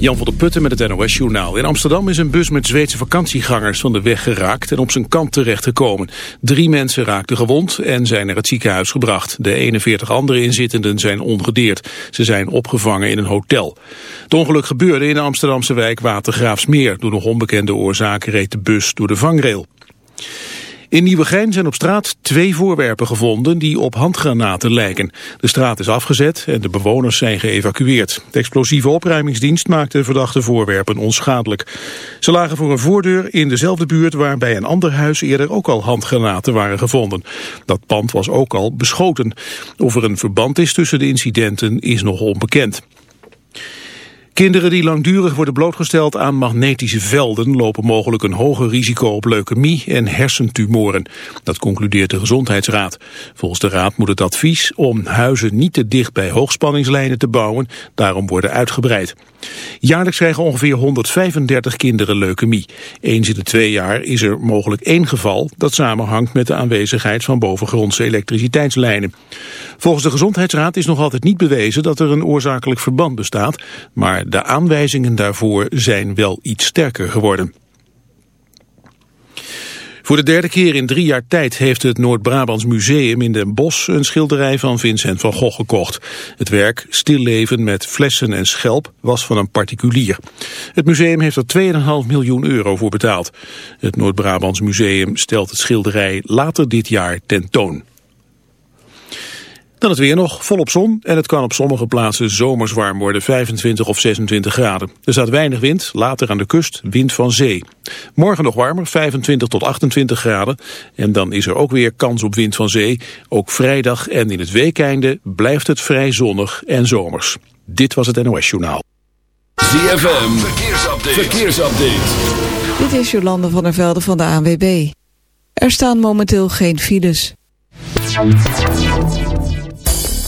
Jan van der Putten met het NOS Journaal. In Amsterdam is een bus met Zweedse vakantiegangers van de weg geraakt en op zijn kant terechtgekomen. Drie mensen raakten gewond en zijn naar het ziekenhuis gebracht. De 41 andere inzittenden zijn ongedeerd. Ze zijn opgevangen in een hotel. Het ongeluk gebeurde in de Amsterdamse wijk Watergraafsmeer. Door nog onbekende oorzaken reed de bus door de vangrail. In Nieuwegein zijn op straat twee voorwerpen gevonden die op handgranaten lijken. De straat is afgezet en de bewoners zijn geëvacueerd. De explosieve opruimingsdienst maakte de verdachte voorwerpen onschadelijk. Ze lagen voor een voordeur in dezelfde buurt waar bij een ander huis eerder ook al handgranaten waren gevonden. Dat pand was ook al beschoten. Of er een verband is tussen de incidenten is nog onbekend. Kinderen die langdurig worden blootgesteld aan magnetische velden lopen mogelijk een hoger risico op leukemie en hersentumoren. Dat concludeert de Gezondheidsraad. Volgens de raad moet het advies om huizen niet te dicht bij hoogspanningslijnen te bouwen, daarom worden uitgebreid. Jaarlijks krijgen ongeveer 135 kinderen leukemie. Eens in de twee jaar is er mogelijk één geval dat samenhangt met de aanwezigheid van bovengrondse elektriciteitslijnen. Volgens de Gezondheidsraad is nog altijd niet bewezen dat er een oorzakelijk verband bestaat, maar de aanwijzingen daarvoor zijn wel iets sterker geworden. Voor de derde keer in drie jaar tijd heeft het Noord-Brabants Museum in Den Bosch een schilderij van Vincent van Gogh gekocht. Het werk Stilleven met flessen en schelp was van een particulier. Het museum heeft er 2,5 miljoen euro voor betaald. Het Noord-Brabants Museum stelt het schilderij later dit jaar tentoon. Dan het weer nog, volop zon en het kan op sommige plaatsen zomers warm worden, 25 of 26 graden. Er staat weinig wind, later aan de kust wind van zee. Morgen nog warmer, 25 tot 28 graden. En dan is er ook weer kans op wind van zee. Ook vrijdag en in het weekeinde blijft het vrij zonnig en zomers. Dit was het NOS Journaal. ZFM, verkeersupdate. verkeersupdate. Dit is Jolande van der Velde van de ANWB. Er staan momenteel geen files.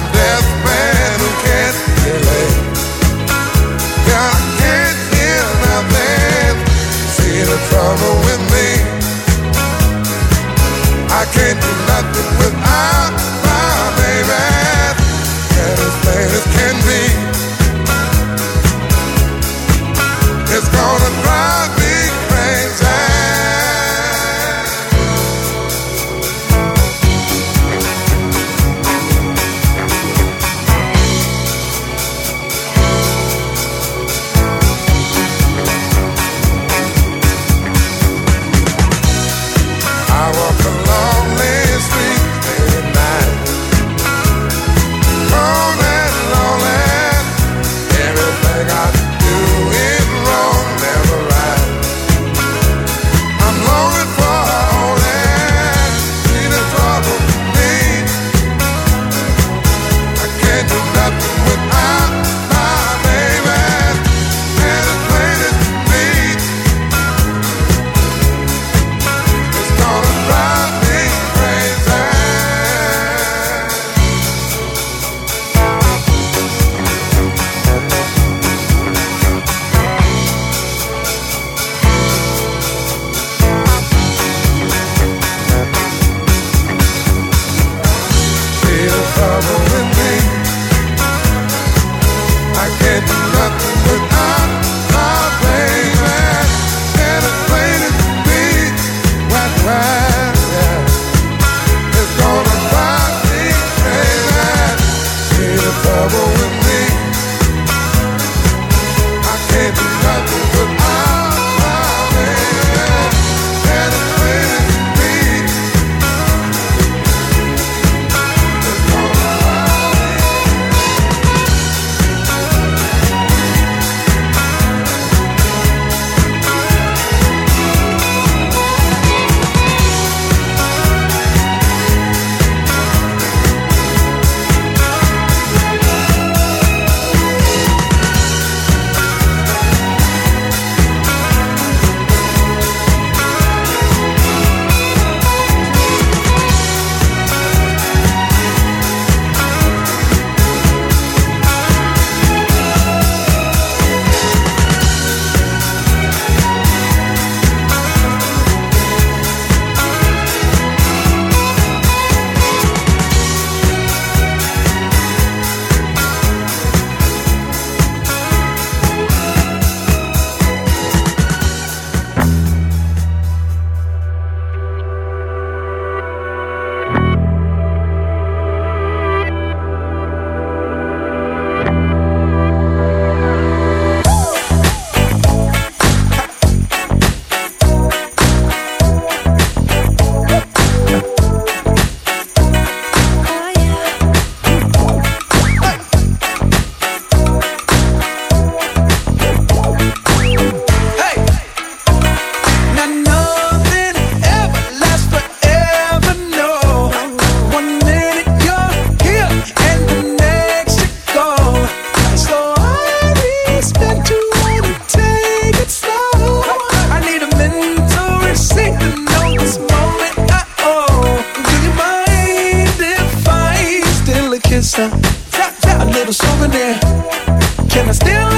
death her. A little souvenir. Can I steal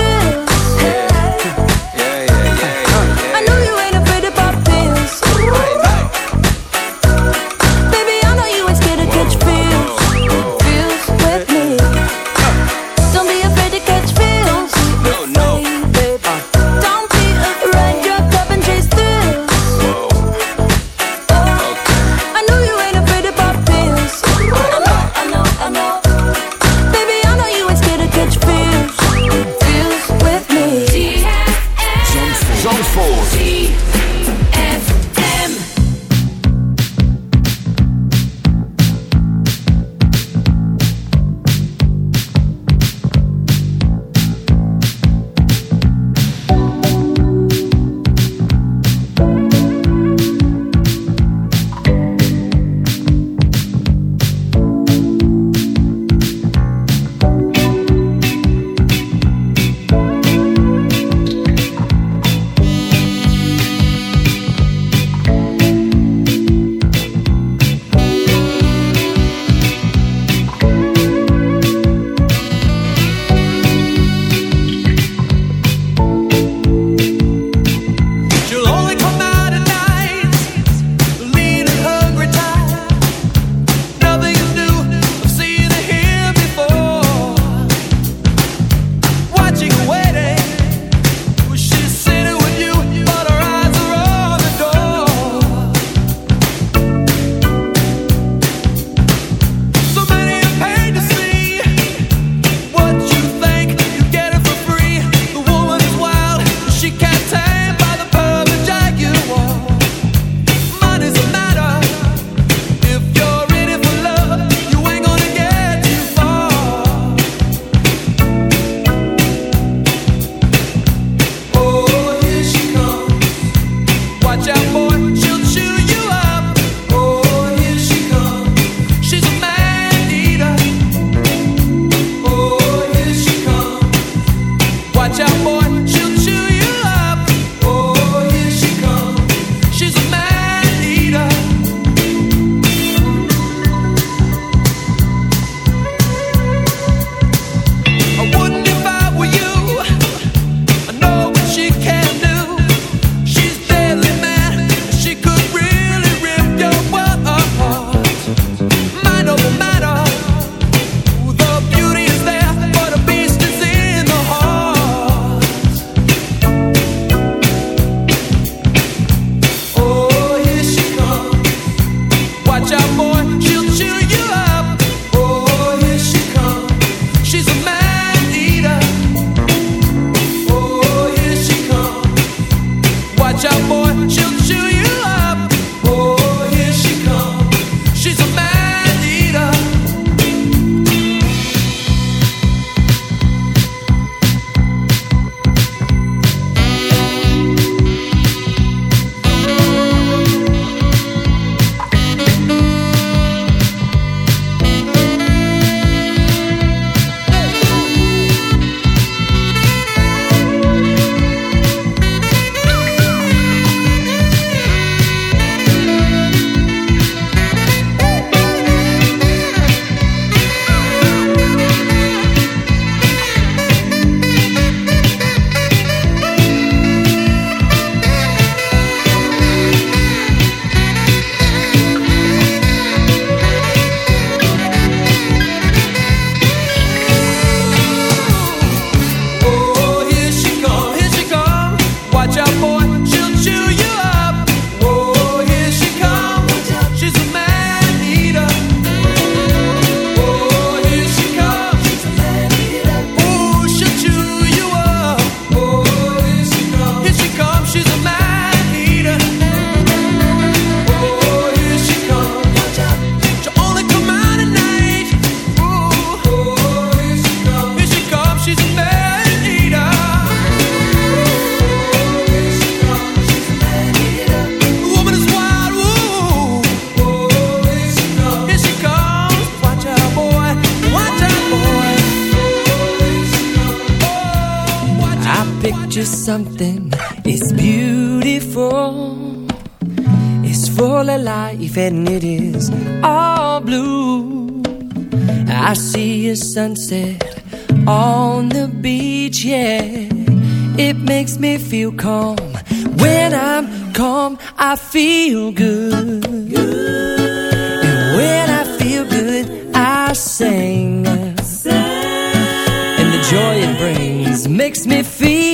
makes me feel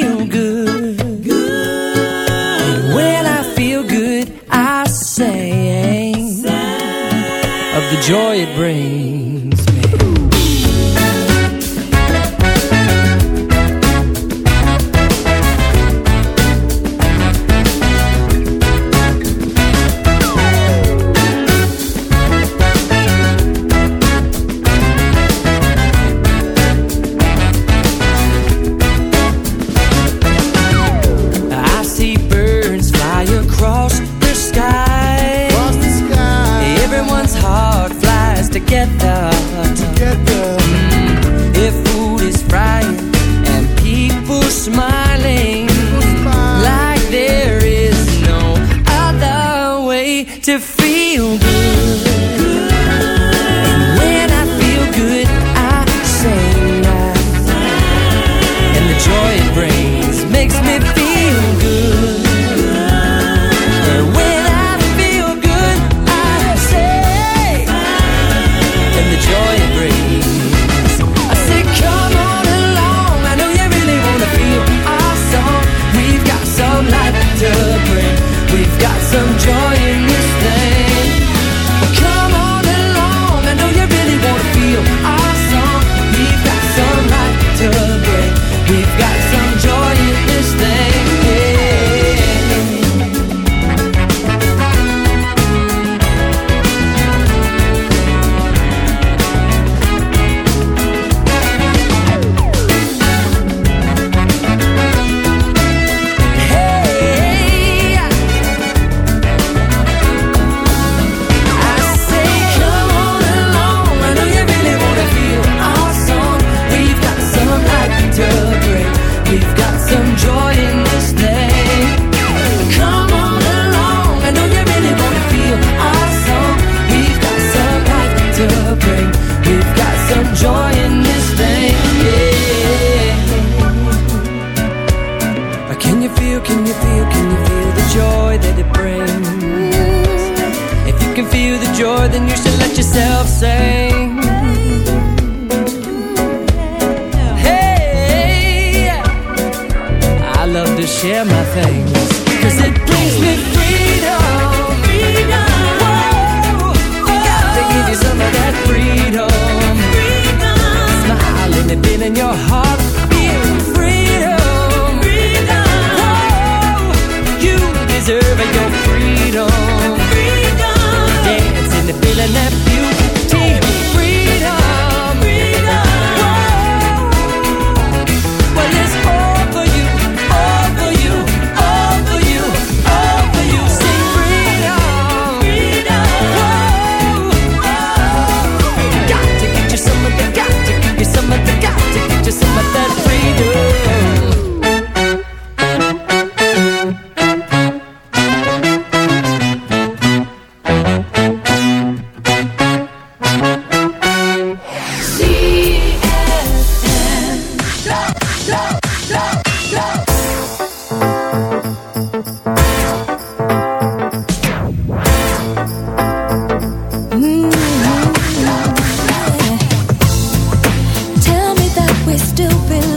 still believe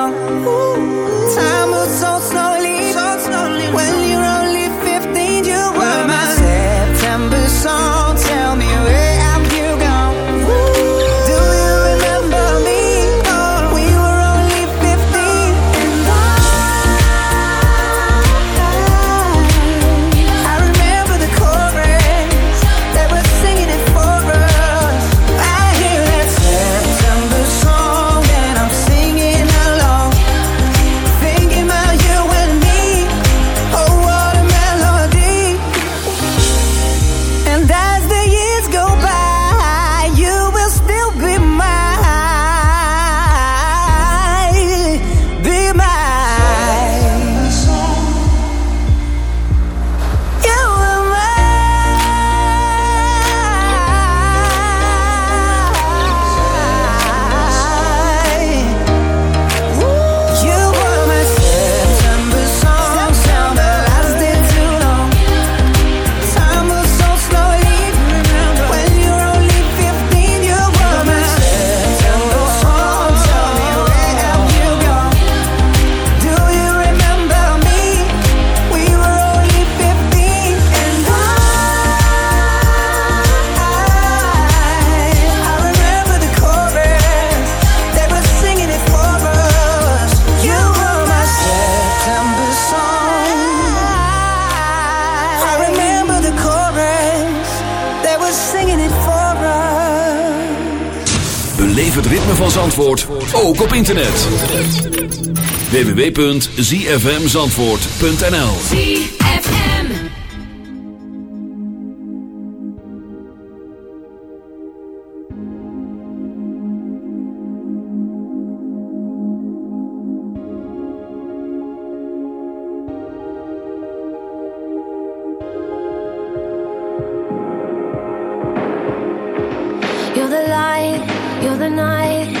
Internet. www.zfmzandvoort.nl ZFM. You're the light, you're the night,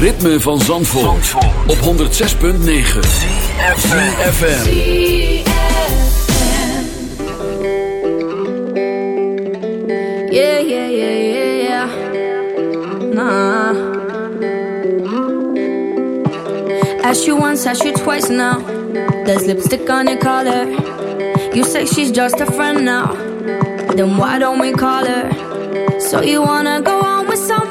ritme van Zandvoort, op 106.9 CFFM Yeah, yeah, yeah, yeah, yeah. Nah. Ask you once, ask you twice now. There's lipstick on your collar. You say she's just a friend now. Then why don't we call her? So you wanna go on with someone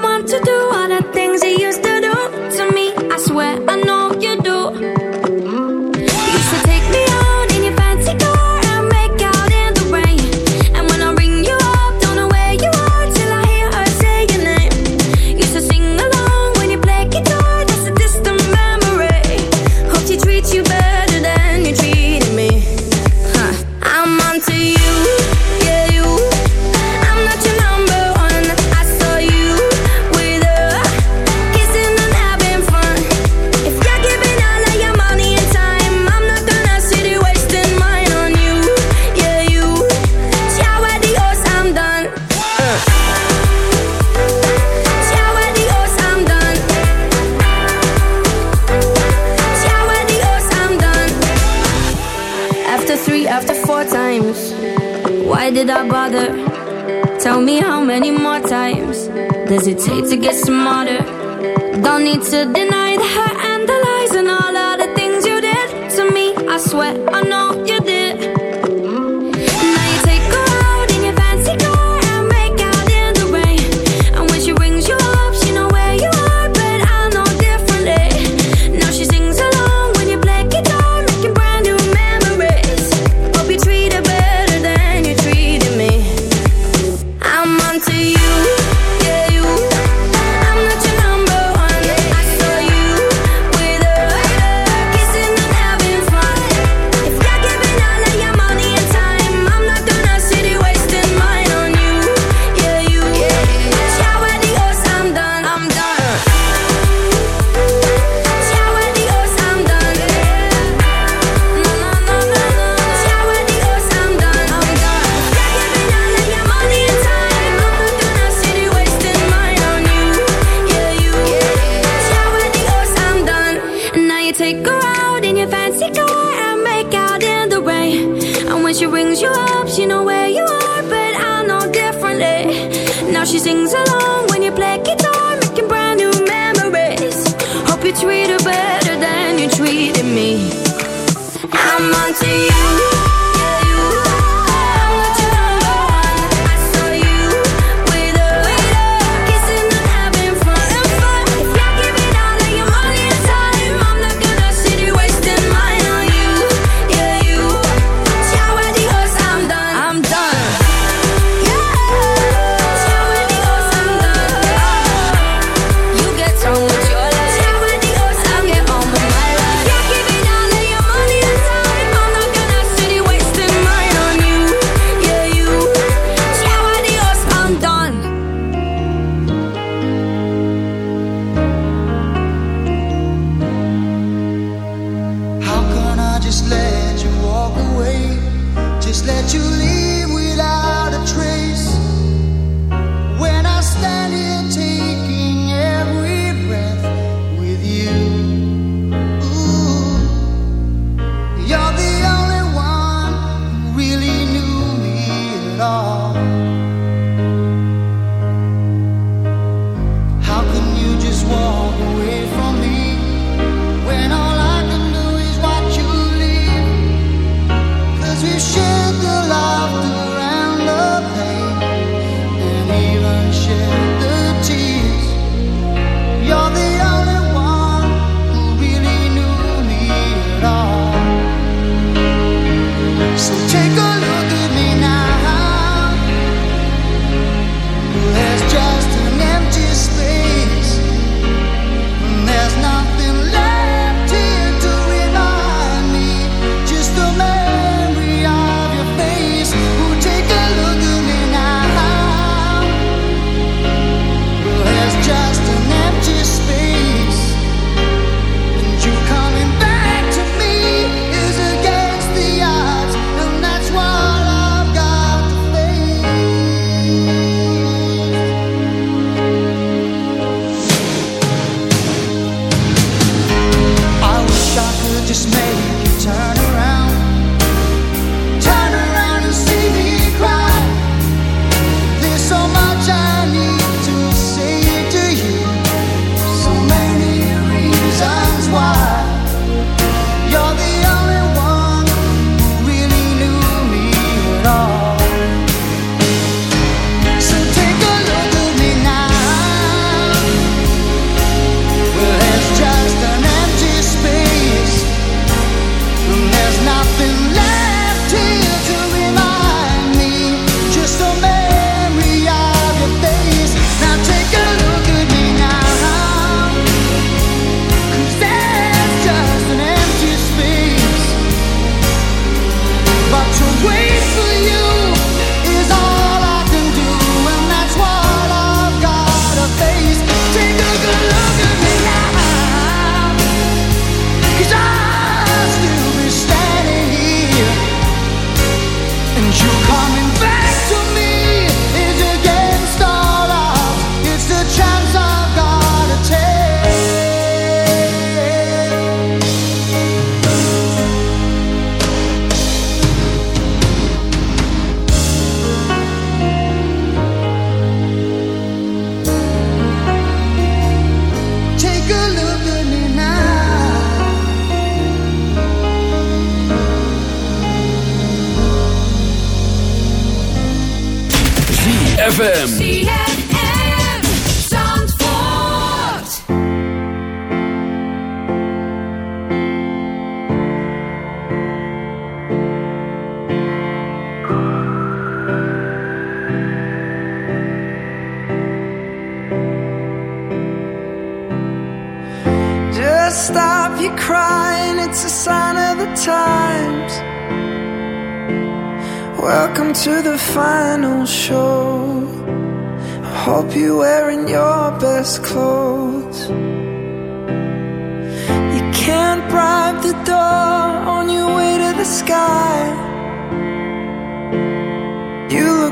get smarter? Don't need to deny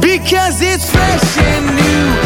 Because it's fresh and new.